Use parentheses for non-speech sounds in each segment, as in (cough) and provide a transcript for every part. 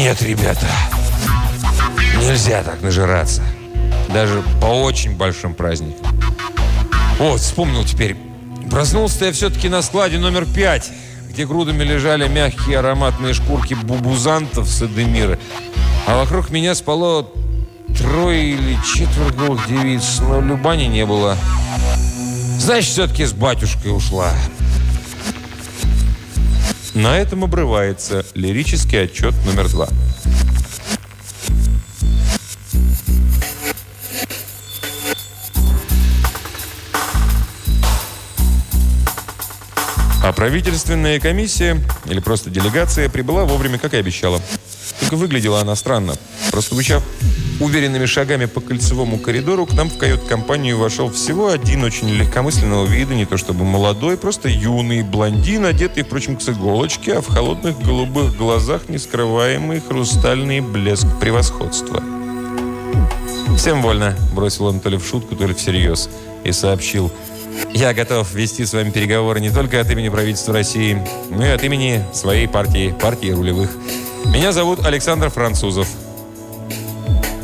Нет, ребята, нельзя так нажираться. Даже по очень большим праздникам. Вот, вспомнил теперь. Проснулся я все-таки на складе номер пять, где грудами лежали мягкие ароматные шкурки бубузантов с Эдемира. А вокруг меня спало трое или четверо голых девиц, но Любани не было. Значит, все-таки с батюшкой ушла. На этом обрывается лирический отчет номер два. А правительственная комиссия, или просто делегация, прибыла вовремя, как и обещала. Только выглядела она странно. Просто Простучав уверенными шагами по кольцевому коридору, к нам в кают-компанию вошел всего один очень легкомысленного вида, не то чтобы молодой, просто юный блондин, одетый, впрочем, к иголочке, а в холодных голубых глазах нескрываемый хрустальный блеск превосходства. «Всем вольно», – бросил он то ли в шутку, то ли всерьез, и сообщил – я готов вести с вами переговоры не только от имени правительства России, но и от имени своей партии, партии рулевых. Меня зовут Александр Французов.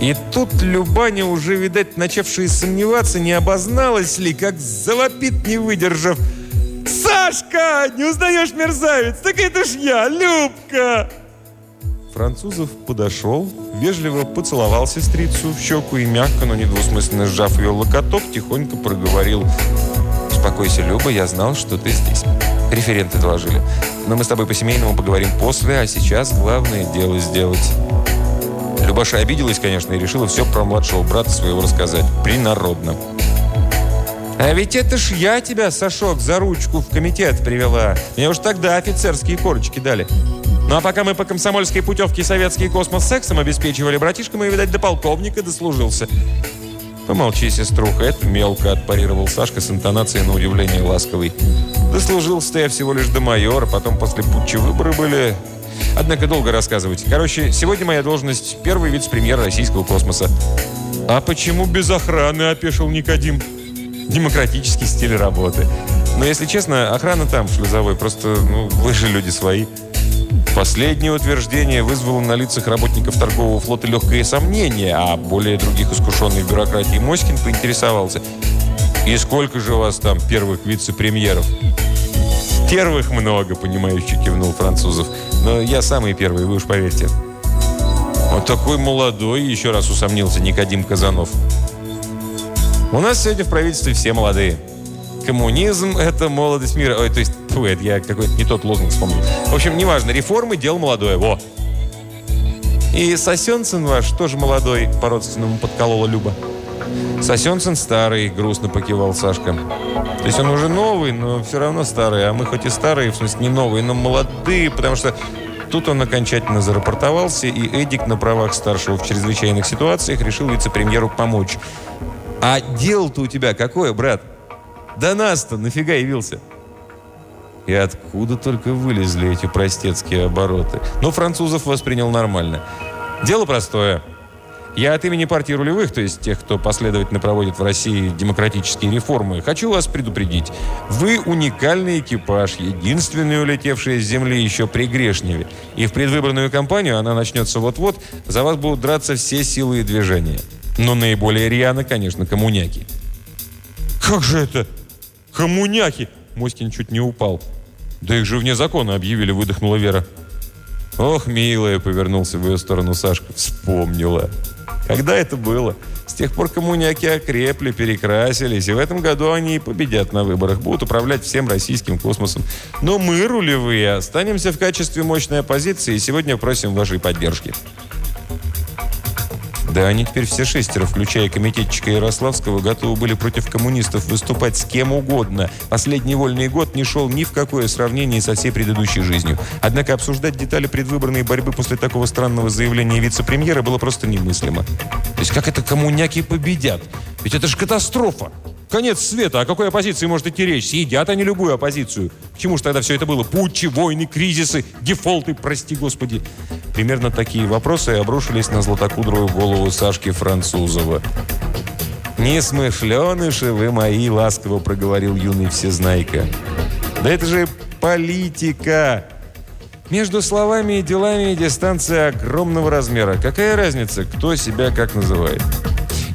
И тут Любаня, уже, видать, начавшая сомневаться, не обозналась ли, как завопит, не выдержав. «Сашка! Не узнаешь, мерзавец? Так это ж я, Любка!» Французов подошел, вежливо поцеловал сестрицу в щеку и мягко, но недвусмысленно сжав ее локоток, тихонько проговорил «Успокойся, Люба, я знал, что ты здесь». Референты доложили. Но мы с тобой по-семейному поговорим после, а сейчас главное дело сделать. Любаша обиделась, конечно, и решила все про младшего брата своего рассказать. Принародно. «А ведь это ж я тебя, Сашок, за ручку в комитет привела. Мне уж тогда офицерские корочки дали. Ну а пока мы по комсомольской путевке советский космос сексом обеспечивали, братишка мой, видать, до полковника дослужился. «Помолчи, сеструха, это мелко», – отпарировал Сашка с интонацией на удивление ласковой. «Дослужился-то я всего лишь до майора, потом после путча выборы были. Однако долго рассказывать. Короче, сегодня моя должность – первый вице-премьер российского космоса». «А почему без охраны?» – опешил Никодим. «Демократический стиль работы. Но, если честно, охрана там, шлюзовой, просто, ну, вы же люди свои». Последнее утверждение вызвало на лицах работников торгового флота легкое сомнение, а более других искушенных в бюрократии Моськин поинтересовался. «И сколько же у вас там первых вице-премьеров?» «Первых много», — понимающе кивнул французов. «Но я самый первый, вы уж поверьте». «Он такой молодой», — еще раз усомнился Никодим Казанов. «У нас сегодня в правительстве все молодые». Коммунизм – это молодость мира. Ой, то есть, фу, это я какой-то не тот лозунг вспомнил. В общем, неважно, реформы – дело молодое. Во! И Сосенцин ваш тоже молодой, по-родственному подколола Люба. Сосенцин старый, грустно покивал Сашка. То есть он уже новый, но все равно старый. А мы хоть и старые, в смысле не новые, но молодые, потому что тут он окончательно зарапортовался, и Эдик на правах старшего в чрезвычайных ситуациях решил вице-премьеру помочь. А дело-то у тебя какое, брат? Да нас-то нафига явился? И откуда только вылезли эти простецкие обороты? Но французов воспринял нормально. Дело простое. Я от имени партии рулевых, то есть тех, кто последовательно проводит в России демократические реформы, хочу вас предупредить. Вы уникальный экипаж, единственный улетевший с земли еще при Грешневе. И в предвыборную кампанию, она начнется вот-вот, за вас будут драться все силы и движения. Но наиболее рьяно, конечно, коммуняки. «Как же это?» «Коммуняки!» Моськин чуть не упал. «Да их же вне закона объявили», — выдохнула Вера. «Ох, милая!» — повернулся в ее сторону Сашка. «Вспомнила!» «Когда это было?» С тех пор коммуняки окрепли, перекрасились, и в этом году они и победят на выборах, будут управлять всем российским космосом. Но мы, рулевые, останемся в качестве мощной оппозиции и сегодня просим вашей поддержки. Да они теперь все шестеро, включая комитетчика Ярославского, готовы были против коммунистов выступать с кем угодно. Последний вольный год не шел ни в какое сравнение со всей предыдущей жизнью. Однако обсуждать детали предвыборной борьбы после такого странного заявления вице-премьера было просто немыслимо. То есть как это коммуняки победят? Ведь это же катастрофа! Конец света. О какой оппозиции может идти речь? Съедят они любую оппозицию. К чему же тогда все это было? Путчи, войны, кризисы, дефолты, прости господи. Примерно такие вопросы обрушились на златокудрую голову Сашки Французова. «Не смышленыши вы мои!» – ласково проговорил юный всезнайка. «Да это же политика! Между словами и делами дистанция огромного размера. Какая разница, кто себя как называет?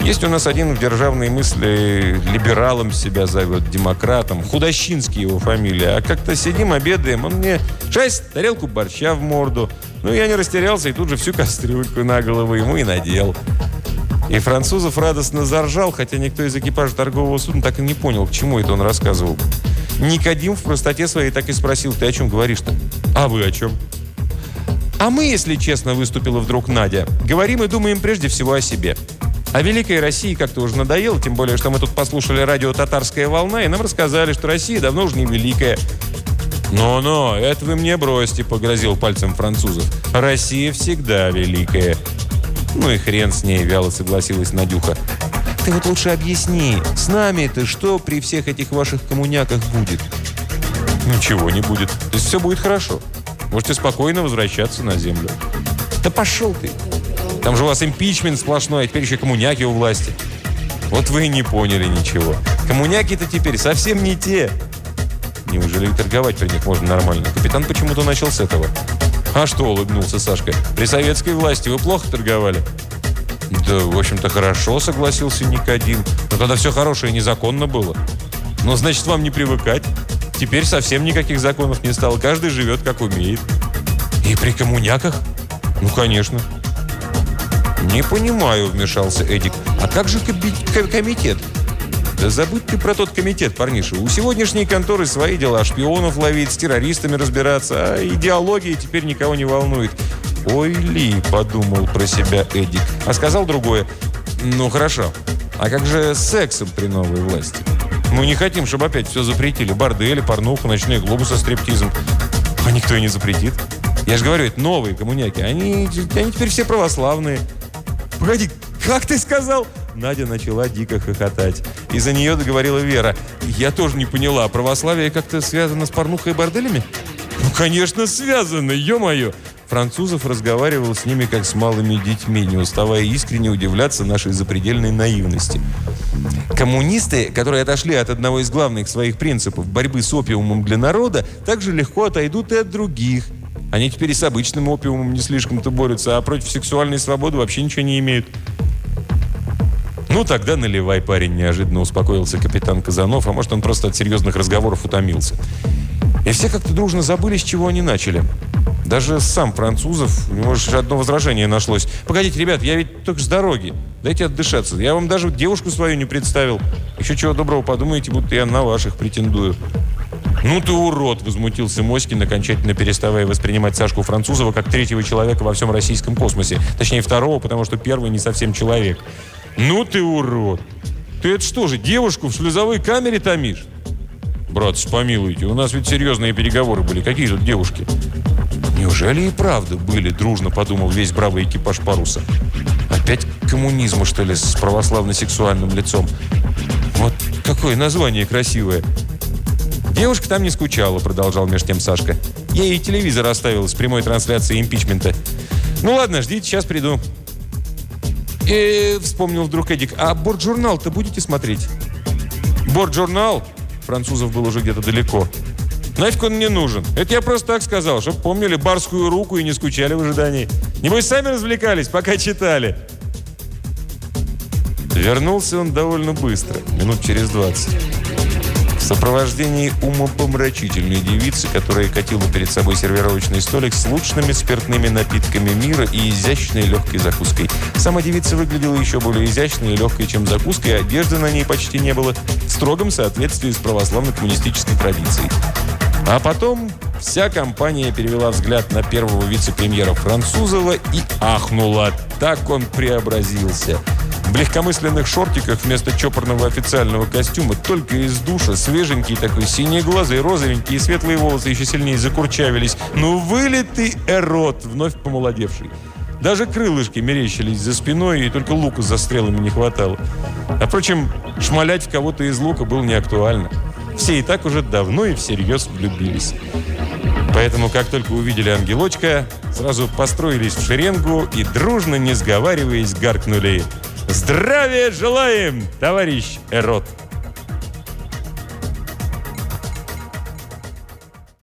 Есть у нас один в державной мысли либералом себя зовет, демократом. Худощинский его фамилия. А как-то сидим, обедаем, он мне шесть тарелку борща в морду. Ну, я не растерялся и тут же всю (laughs) кастрюльку на голову ему и надел. И Французов радостно заржал, хотя никто из экипажа торгового судна так и не понял, к чему это он рассказывал. Никодим в простоте своей так и спросил, ты о чем говоришь-то? А вы о чем? А мы, если честно, выступила вдруг Надя, говорим и думаем прежде всего о себе. А Великой России как-то уже надоело, тем более, что мы тут послушали радио «Татарская волна», и нам рассказали, что Россия давно уже не великая. «Но-но, это вы мне бросьте», — погрозил пальцем французов. «Россия всегда великая». «Ну и хрен с ней», — вяло согласилась Надюха. «Ты вот лучше объясни, с нами-то что при всех этих ваших коммуняках будет?» «Ничего не будет. То есть все будет хорошо. Можете спокойно возвращаться на землю». «Да пошел ты!» Там же у вас импичмент сплошной, а теперь еще коммуняки у власти. Вот вы и не поняли ничего. Коммуняки-то теперь совсем не те. Неужели торговать при них можно нормально? Капитан почему-то начал с этого. А что, улыбнулся Сашка. При советской власти вы плохо торговали? Да, в общем-то, хорошо, согласился Никодим. Но тогда все хорошее незаконно было. Но значит, вам не привыкать. Теперь совсем никаких законов не стало. Каждый живет, как умеет. И при коммуняках? Ну, конечно. «Не понимаю», — вмешался Эдик. «А как же комитет?» «Да забудь ты про тот комитет, парниша. У сегодняшней конторы свои дела. Шпионов ловить, с террористами разбираться. А идеология теперь никого не волнует». «Ой ли», — подумал про себя Эдик. А сказал другое. «Ну, хорошо. А как же с сексом при новой власти? Мы не хотим, чтобы опять все запретили. Бордели, порнуху, ночные глобусы со стриптизом. А никто и не запретит. Я же говорю, это новые коммуняки. Они, они теперь все православные». «Погоди, как ты сказал?» Надя начала дико хохотать. Из-за нее договорила Вера. «Я тоже не поняла, православие как-то связано с порнухой и борделями?» «Ну, конечно, связано, ё-моё!» Французов разговаривал с ними, как с малыми детьми, не уставая искренне удивляться нашей запредельной наивности. Коммунисты, которые отошли от одного из главных своих принципов борьбы с опиумом для народа, также легко отойдут и от других – они теперь и с обычным опиумом не слишком-то борются, а против сексуальной свободы вообще ничего не имеют. «Ну, тогда наливай, парень», – неожиданно успокоился капитан Казанов, а может, он просто от серьезных разговоров утомился. И все как-то дружно забыли, с чего они начали. Даже сам французов, у него же одно возражение нашлось. «Погодите, ребят, я ведь только с дороги. Дайте отдышаться. Я вам даже девушку свою не представил. Еще чего доброго подумаете, будто я на ваших претендую». «Ну ты урод!» – возмутился Моськин, окончательно переставая воспринимать Сашку Французова как третьего человека во всем российском космосе. Точнее, второго, потому что первый не совсем человек. «Ну ты урод! Ты это что же, девушку в шлюзовой камере томишь?» «Братцы, помилуйте, у нас ведь серьезные переговоры были. Какие тут девушки?» «Неужели и правда были?» – дружно подумал весь бравый экипаж паруса. «Опять коммунизма, что ли, с православно-сексуальным лицом? Вот какое название красивое!» «Девушка там не скучала», — продолжал меж тем Сашка. «Я ей телевизор оставил с прямой трансляцией импичмента. Ну ладно, ждите, сейчас приду». И вспомнил вдруг Эдик, а борт-журнал-то будете смотреть? Борт-журнал? Французов был уже где-то далеко. Нафиг он мне нужен? Это я просто так сказал, чтобы помнили барскую руку и не скучали в ожидании. Небось, сами развлекались, пока читали. Вернулся он довольно быстро, минут через двадцать сопровождении умопомрачительной девицы, которая катила перед собой сервировочный столик с лучшими спиртными напитками мира и изящной легкой закуской. Сама девица выглядела еще более изящной и легкой, чем закуска, и одежды на ней почти не было, в строгом соответствии с православно-коммунистической традицией. А потом вся компания перевела взгляд на первого вице-премьера Французова и ахнула. Так он преобразился. В легкомысленных шортиках вместо чопорного официального костюма только из душа, свеженький такой, синеглазый, розовенький и светлые волосы еще сильнее закурчавились. Ну, вылитый эрот, вновь помолодевший. Даже крылышки мерещились за спиной, и только лука за стрелами не хватало. А, впрочем, шмалять в кого-то из лука было не актуально. Все и так уже давно и всерьез влюбились. Поэтому, как только увидели ангелочка, сразу построились в шеренгу и, дружно не сговариваясь, гаркнули – Здравия желаем, товарищ Эрот!